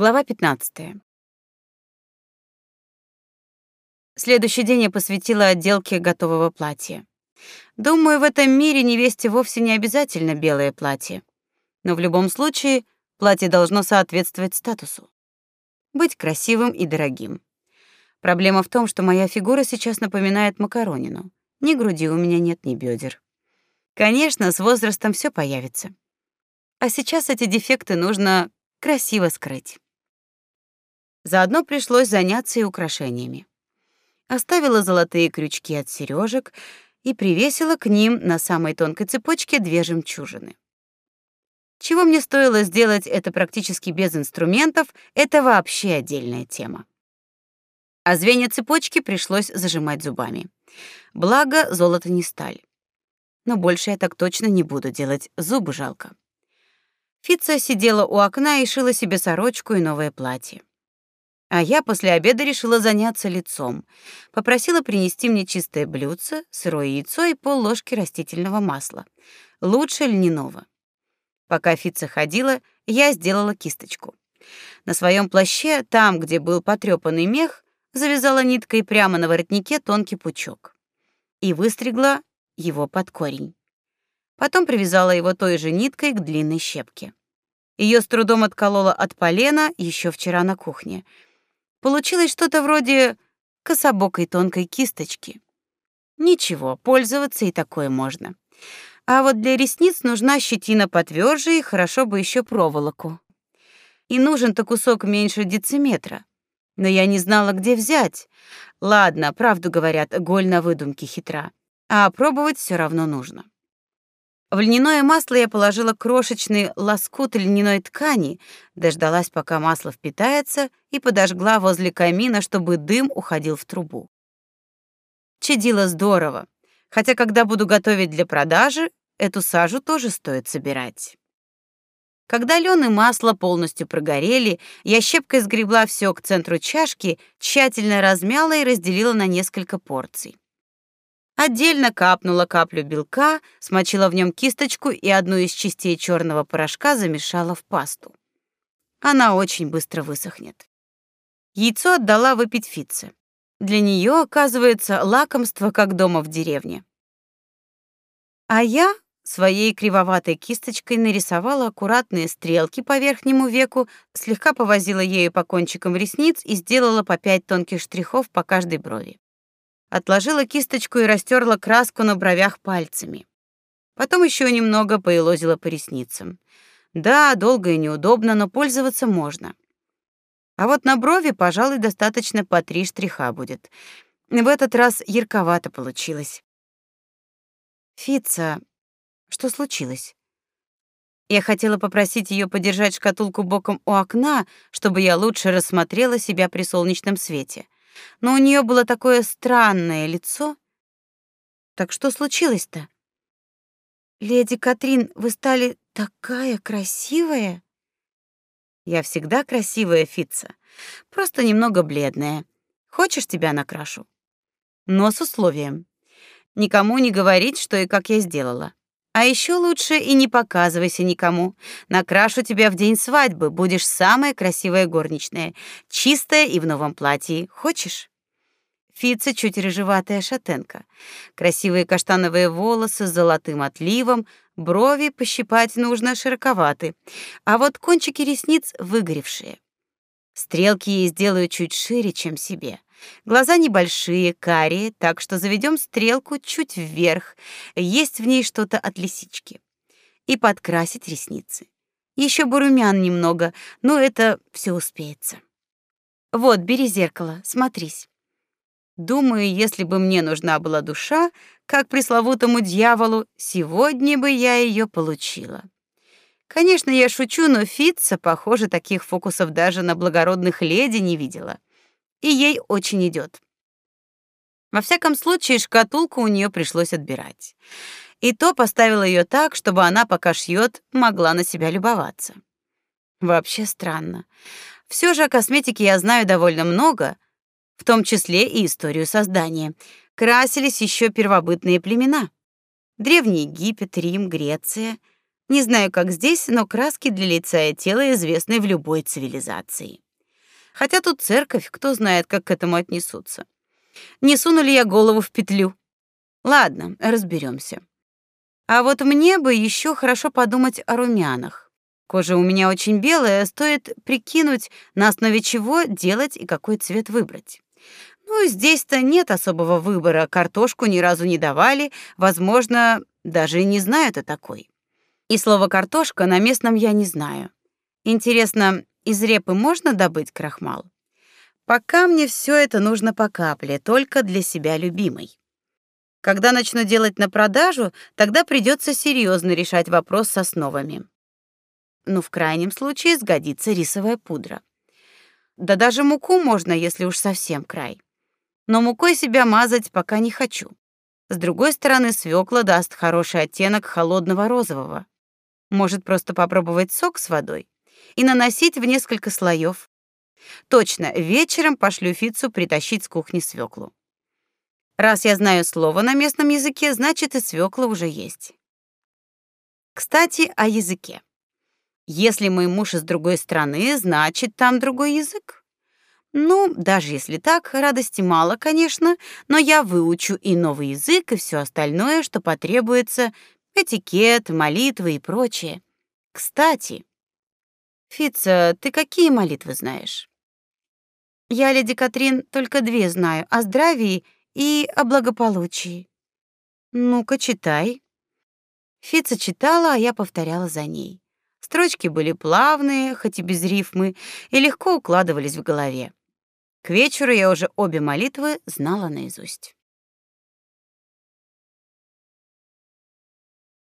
Глава 15. Следующий день я посвятила отделке готового платья. Думаю, в этом мире невесте вовсе не обязательно белое платье. Но в любом случае платье должно соответствовать статусу. Быть красивым и дорогим. Проблема в том, что моя фигура сейчас напоминает макаронину. Ни груди у меня нет, ни бедер. Конечно, с возрастом все появится. А сейчас эти дефекты нужно красиво скрыть. Заодно пришлось заняться и украшениями. Оставила золотые крючки от сережек и привесила к ним на самой тонкой цепочке две жемчужины. Чего мне стоило сделать это практически без инструментов, это вообще отдельная тема. А звенья цепочки пришлось зажимать зубами. Благо, золото не сталь. Но больше я так точно не буду делать, зубы жалко. Фица сидела у окна и шила себе сорочку и новое платье. А я после обеда решила заняться лицом. Попросила принести мне чистое блюдце, сырое яйцо и пол-ложки растительного масла. Лучше льняного. Пока Фица ходила, я сделала кисточку. На своем плаще, там, где был потрепанный мех, завязала ниткой прямо на воротнике тонкий пучок и выстригла его под корень. Потом привязала его той же ниткой к длинной щепке. Ее с трудом отколола от полена еще вчера на кухне. Получилось что-то вроде кособокой тонкой кисточки. Ничего, пользоваться и такое можно. А вот для ресниц нужна щетина потверже и хорошо бы еще проволоку. И нужен-то кусок меньше дециметра. Но я не знала, где взять. Ладно, правду говорят, голь на выдумке хитра. А пробовать все равно нужно. В льняное масло я положила крошечный лоскут льняной ткани, дождалась, пока масло впитается, и подожгла возле камина, чтобы дым уходил в трубу. Чадило здорово, хотя когда буду готовить для продажи, эту сажу тоже стоит собирать. Когда лен и масло полностью прогорели, я щепкой сгребла все к центру чашки, тщательно размяла и разделила на несколько порций. Отдельно капнула каплю белка, смочила в нем кисточку и одну из частей черного порошка замешала в пасту. Она очень быстро высохнет. Яйцо отдала выпить Фице. Для нее, оказывается, лакомство, как дома в деревне. А я своей кривоватой кисточкой нарисовала аккуратные стрелки по верхнему веку, слегка повозила ею по кончикам ресниц и сделала по пять тонких штрихов по каждой брови. Отложила кисточку и растерла краску на бровях пальцами. Потом еще немного поелозила по ресницам. Да, долго и неудобно, но пользоваться можно. А вот на брови, пожалуй, достаточно по три штриха будет. В этот раз ярковато получилось. Фица, что случилось? Я хотела попросить ее подержать шкатулку боком у окна, чтобы я лучше рассмотрела себя при солнечном свете но у нее было такое странное лицо. Так что случилось-то? Леди Катрин, вы стали такая красивая. Я всегда красивая, Фица, просто немного бледная. Хочешь, тебя накрашу? Но с условием. Никому не говорить, что и как я сделала. А еще лучше и не показывайся никому. Накрашу тебя в день свадьбы, будешь самая красивая горничная, чистая и в новом платье. Хочешь? Фица чуть рыжеватая шатенка. Красивые каштановые волосы с золотым отливом, брови пощипать нужно широковаты, а вот кончики ресниц выгоревшие. Стрелки ей сделаю чуть шире, чем себе. Глаза небольшие, карие, так что заведем стрелку чуть вверх. Есть в ней что-то от лисички. И подкрасить ресницы. Еще бы румян немного, но это все успеется. Вот, бери зеркало, смотрись. Думаю, если бы мне нужна была душа, как пресловутому дьяволу, сегодня бы я ее получила. Конечно, я шучу, но Фитца, похоже, таких фокусов даже на благородных леди не видела и ей очень идет. Во всяком случае, шкатулку у нее пришлось отбирать. И то поставила ее так, чтобы она, пока шьет, могла на себя любоваться. Вообще странно. Все же о косметике я знаю довольно много, в том числе и историю создания. Красились еще первобытные племена. Древний Египет, Рим, Греция. Не знаю, как здесь, но краски для лица и тела известны в любой цивилизации. Хотя тут церковь, кто знает, как к этому отнесутся. Не суну ли я голову в петлю? Ладно, разберемся. А вот мне бы еще хорошо подумать о румянах. Кожа у меня очень белая, стоит прикинуть, на основе чего делать и какой цвет выбрать. Ну, здесь-то нет особого выбора, картошку ни разу не давали, возможно, даже и не знают о такой. И слово картошка на местном я не знаю. Интересно, из репы можно добыть крахмал? Пока мне все это нужно по капле, только для себя любимой. Когда начну делать на продажу, тогда придется серьезно решать вопрос с основами. Ну, в крайнем случае сгодится рисовая пудра. Да даже муку можно, если уж совсем край но мукой себя мазать пока не хочу. С другой стороны, свекла даст хороший оттенок холодного розового. Может, просто попробовать сок с водой и наносить в несколько слоев. Точно, вечером пошлю Фицу притащить с кухни свеклу. Раз я знаю слово на местном языке, значит и свекла уже есть. Кстати, о языке. Если мой муж из другой страны, значит, там другой язык. Ну, даже если так, радости мало, конечно, но я выучу и новый язык, и все остальное, что потребуется, этикет, молитвы и прочее. Кстати, Фица, ты какие молитвы знаешь? Я, леди Катрин, только две знаю: о здравии и о благополучии. Ну-ка, читай. Фица читала, а я повторяла за ней. Строчки были плавные, хоть и без рифмы, и легко укладывались в голове. К вечеру я уже обе молитвы знала наизусть.